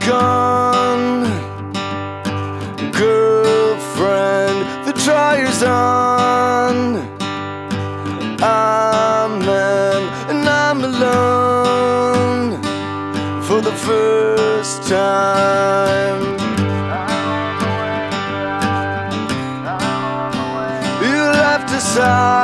gone. Girlfriend, the dryer's on. Amen, and I'm alone for the first time. You'll have to start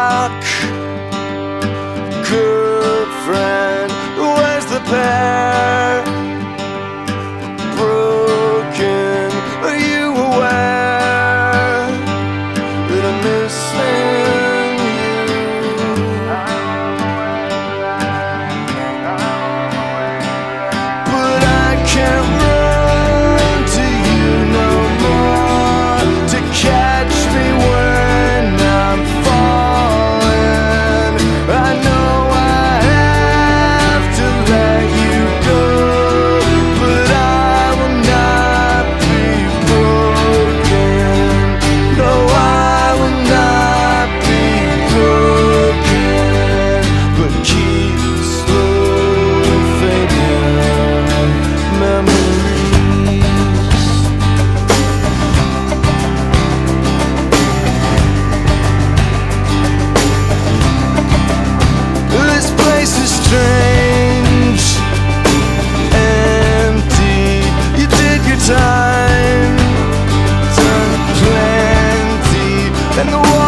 than the world.